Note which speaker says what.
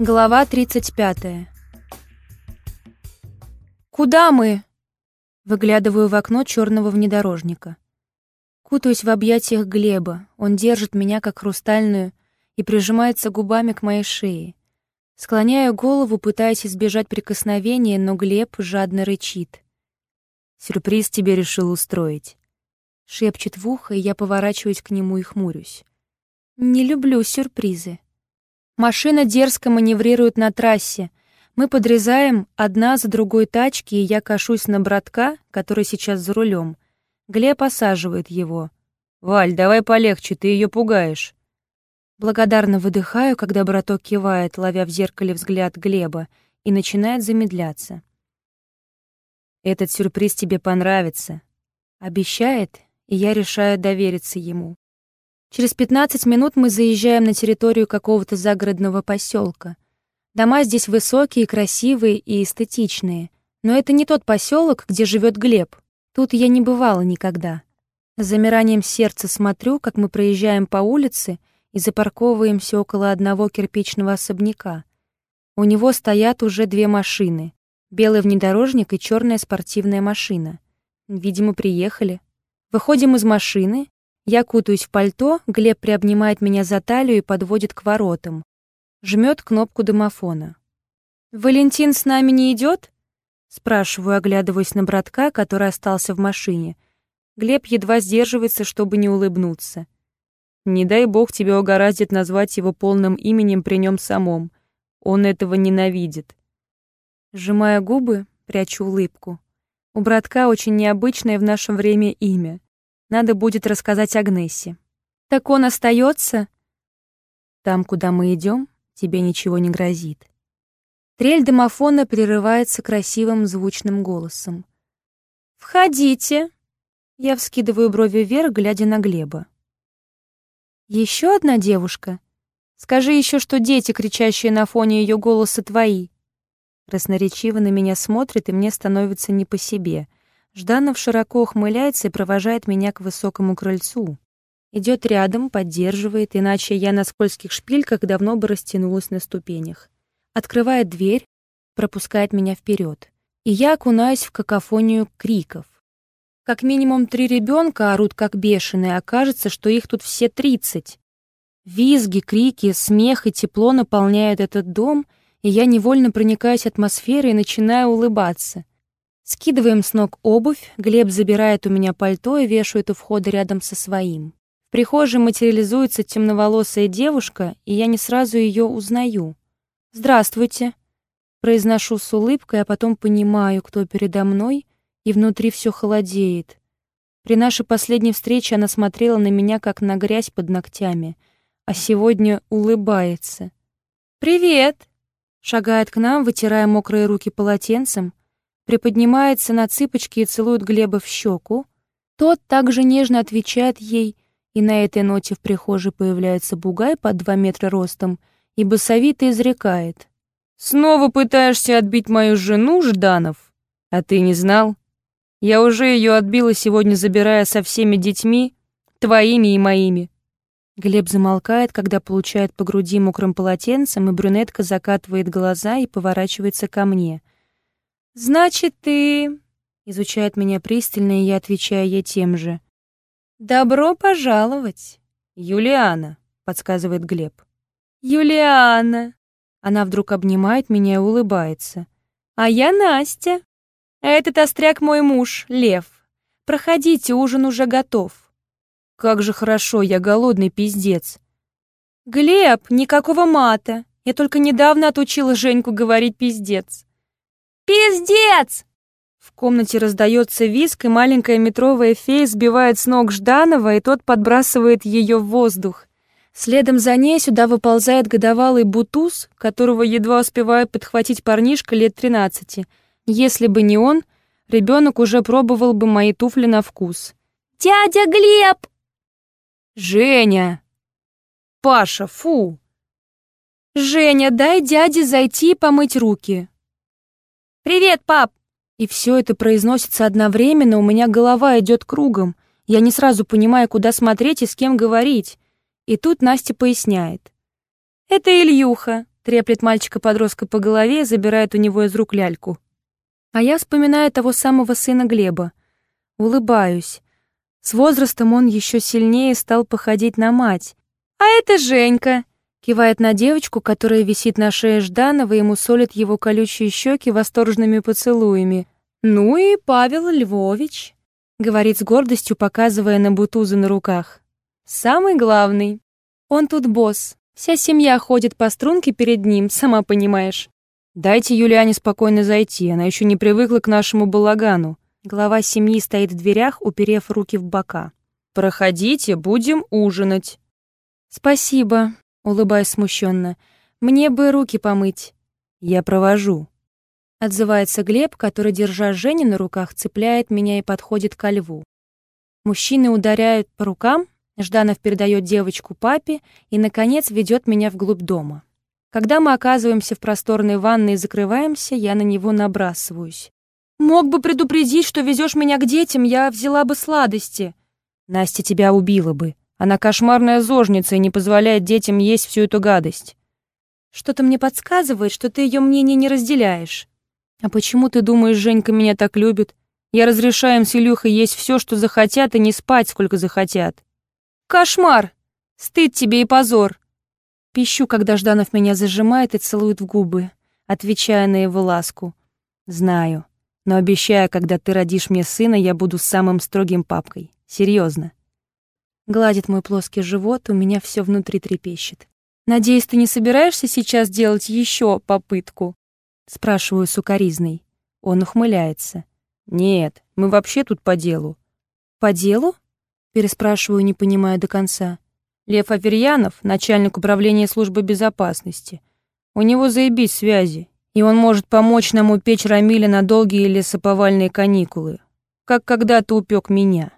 Speaker 1: Глава 35. «Куда мы?» Выглядываю в окно черного внедорожника. Кутаюсь в объятиях Глеба. Он держит меня, как хрустальную, и прижимается губами к моей шее. Склоняю голову, пытаясь избежать прикосновения, но Глеб жадно рычит.
Speaker 2: «Сюрприз тебе решил устроить», —
Speaker 1: шепчет в ухо, и я поворачиваюсь к нему и хмурюсь. «Не люблю сюрпризы». Машина дерзко маневрирует на трассе. Мы подрезаем одна за другой тачки, и я кашусь на братка, который сейчас за рулем. Глеб осаживает его.
Speaker 2: «Валь, давай полегче, ты ее пугаешь».
Speaker 1: Благодарно выдыхаю, когда браток кивает, ловя в зеркале взгляд Глеба, и начинает замедляться.
Speaker 2: «Этот сюрприз тебе понравится», —
Speaker 1: обещает, и я решаю довериться ему. Через 15 минут мы заезжаем на территорию какого-то загородного поселка. Дома здесь высокие, красивые и эстетичные. Но это не тот поселок, где живет Глеб. Тут я не бывала никогда. С замиранием сердца смотрю, как мы проезжаем по улице и запарковываемся около одного кирпичного особняка. У него стоят уже две машины. Белый внедорожник и черная спортивная машина. Видимо, приехали. Выходим из машины, я кутаюсь в пальто, Глеб приобнимает меня за талию и подводит к воротам. Жмет кнопку домофона. «Валентин с нами не идет? Спрашиваю, оглядываясь на братка, который остался в машине. Глеб едва сдерживается, чтобы не улыбнуться.
Speaker 2: «Не дай бог тебе угораздит назвать его полным именем при нем самом. Он этого ненавидит».
Speaker 1: Сжимая губы, прячу улыбку. У братка очень необычное в наше время имя. Надо будет рассказать Агнессе. Так он остается?
Speaker 2: Там, куда мы идем, тебе ничего не грозит.
Speaker 1: Трель домофона прерывается красивым звучным голосом. «Входите!» Я вскидываю брови вверх, глядя на Глеба. «Еще одна девушка? Скажи еще, что дети, кричащие на фоне ее голоса, твои!» Красноречиво на меня смотрит, и мне становится не по себе — Жданов широко ухмыляется и провожает меня к высокому крыльцу. Идет рядом, поддерживает, иначе я на скользких шпильках давно бы растянулась на ступенях. Открывает дверь, пропускает меня вперед. И я окунаюсь в какофонию криков. Как минимум три ребенка орут как бешеные, а кажется, что их тут все тридцать. Визги, крики, смех и тепло наполняют этот дом, и я невольно проникаюсь атмосферой и начинаю улыбаться — Скидываем с ног обувь, Глеб забирает у меня пальто и вешает у входа рядом со своим. В прихожей материализуется темноволосая девушка, и я не сразу ее узнаю. «Здравствуйте», — произношу с улыбкой, а потом понимаю, кто передо мной, и внутри все холодеет. При нашей последней встрече она смотрела на меня, как на грязь под ногтями, а сегодня улыбается. «Привет!» — шагает к нам, вытирая мокрые руки полотенцем, — приподнимается на цыпочки и целует Глеба в щеку. Тот также нежно отвечает ей, и на этой ноте в прихожей появляется бугай под два метра ростом и басовито изрекает.
Speaker 2: «Снова пытаешься отбить мою жену, Жданов? А ты не знал? Я уже ее отбила сегодня, забирая со всеми детьми, твоими и моими».
Speaker 1: Глеб замолкает, когда получает по груди мокрым полотенцем, и брюнетка закатывает глаза и поворачивается ко мне — «Значит, ты...» — изучает меня пристально, и я отвечаю ей тем же. «Добро пожаловать!»
Speaker 2: «Юлиана», — подсказывает Глеб.
Speaker 1: «Юлиана!» Она вдруг обнимает меня и улыбается. «А я Настя. Этот остряк мой муж, Лев. Проходите, ужин уже готов».
Speaker 2: «Как же хорошо, я голодный пиздец».
Speaker 1: «Глеб, никакого мата. Я только недавно отучила Женьку говорить пиздец». «Пиздец!» В комнате раздается виск, и маленькая метровая фея сбивает с ног Жданова, и тот подбрасывает ее в воздух. Следом за ней сюда выползает годовалый бутуз, которого едва успевает подхватить парнишка лет тринадцати. Если бы не он, ребенок уже пробовал бы мои туфли на вкус. «Дядя Глеб!»
Speaker 2: «Женя!» «Паша, фу!»
Speaker 1: «Женя, дай дяде зайти и помыть руки!» «Привет, пап!» И все это произносится одновременно, у меня голова идет кругом. Я не сразу понимаю, куда смотреть и с кем говорить. И тут Настя поясняет. «Это Ильюха, треплет мальчика-подростка по голове забирает у него из рук ляльку. А я вспоминаю того самого сына Глеба. Улыбаюсь. С возрастом он еще сильнее стал походить на мать. «А это Женька!» Кивает на девочку, которая висит на шее Жданова и мусолит его колючие щеки восторженными поцелуями. «Ну и Павел Львович», — говорит с гордостью, показывая на бутузы на руках. «Самый главный. Он тут босс. Вся семья ходит по струнке перед ним, сама понимаешь».
Speaker 2: «Дайте Юлиане спокойно зайти, она еще не привыкла к нашему балагану».
Speaker 1: Глава семьи стоит в дверях, уперев руки в бока.
Speaker 2: «Проходите, будем ужинать».
Speaker 1: «Спасибо», — улыбаясь смущенно. «Мне бы руки помыть».
Speaker 2: «Я провожу».
Speaker 1: Отзывается Глеб, который, держа Женю на руках, цепляет меня и подходит ко льву. Мужчины ударяют по рукам, Жданов передает девочку папе и, наконец, ведет меня вглубь дома. Когда мы оказываемся в просторной ванной и закрываемся, я на него набрасываюсь. «Мог бы предупредить, что везешь меня к детям, я взяла бы сладости».
Speaker 2: «Настя тебя убила бы. Она кошмарная зожница и не позволяет детям есть всю эту гадость».
Speaker 1: «Что-то мне подсказывает, что ты ее мнение не разделяешь».
Speaker 2: «А почему ты думаешь, Женька меня так любит? Я разрешаю им с Илюхой есть все, что захотят, и не спать, сколько захотят».
Speaker 1: «Кошмар! Стыд тебе и позор!» Пищу, когда Жданов меня зажимает и целует в губы, отвечая на его ласку.
Speaker 2: Знаю, но обещаю, когда ты родишь мне сына, я буду самым строгим папкой. Серьезно.
Speaker 1: Гладит мой плоский живот, у меня все внутри трепещет. Надеюсь, ты не собираешься сейчас делать еще попытку? Спрашиваю сукаризной.
Speaker 2: Он ухмыляется. Нет, мы вообще тут по делу.
Speaker 1: По делу? Переспрашиваю, не понимая до конца.
Speaker 2: Лев Аверьянов, начальник управления службы безопасности. У него заебись связи, и он может помочь нам упечь Рамиля на долгие лесоповальные каникулы, как когда-то упек меня.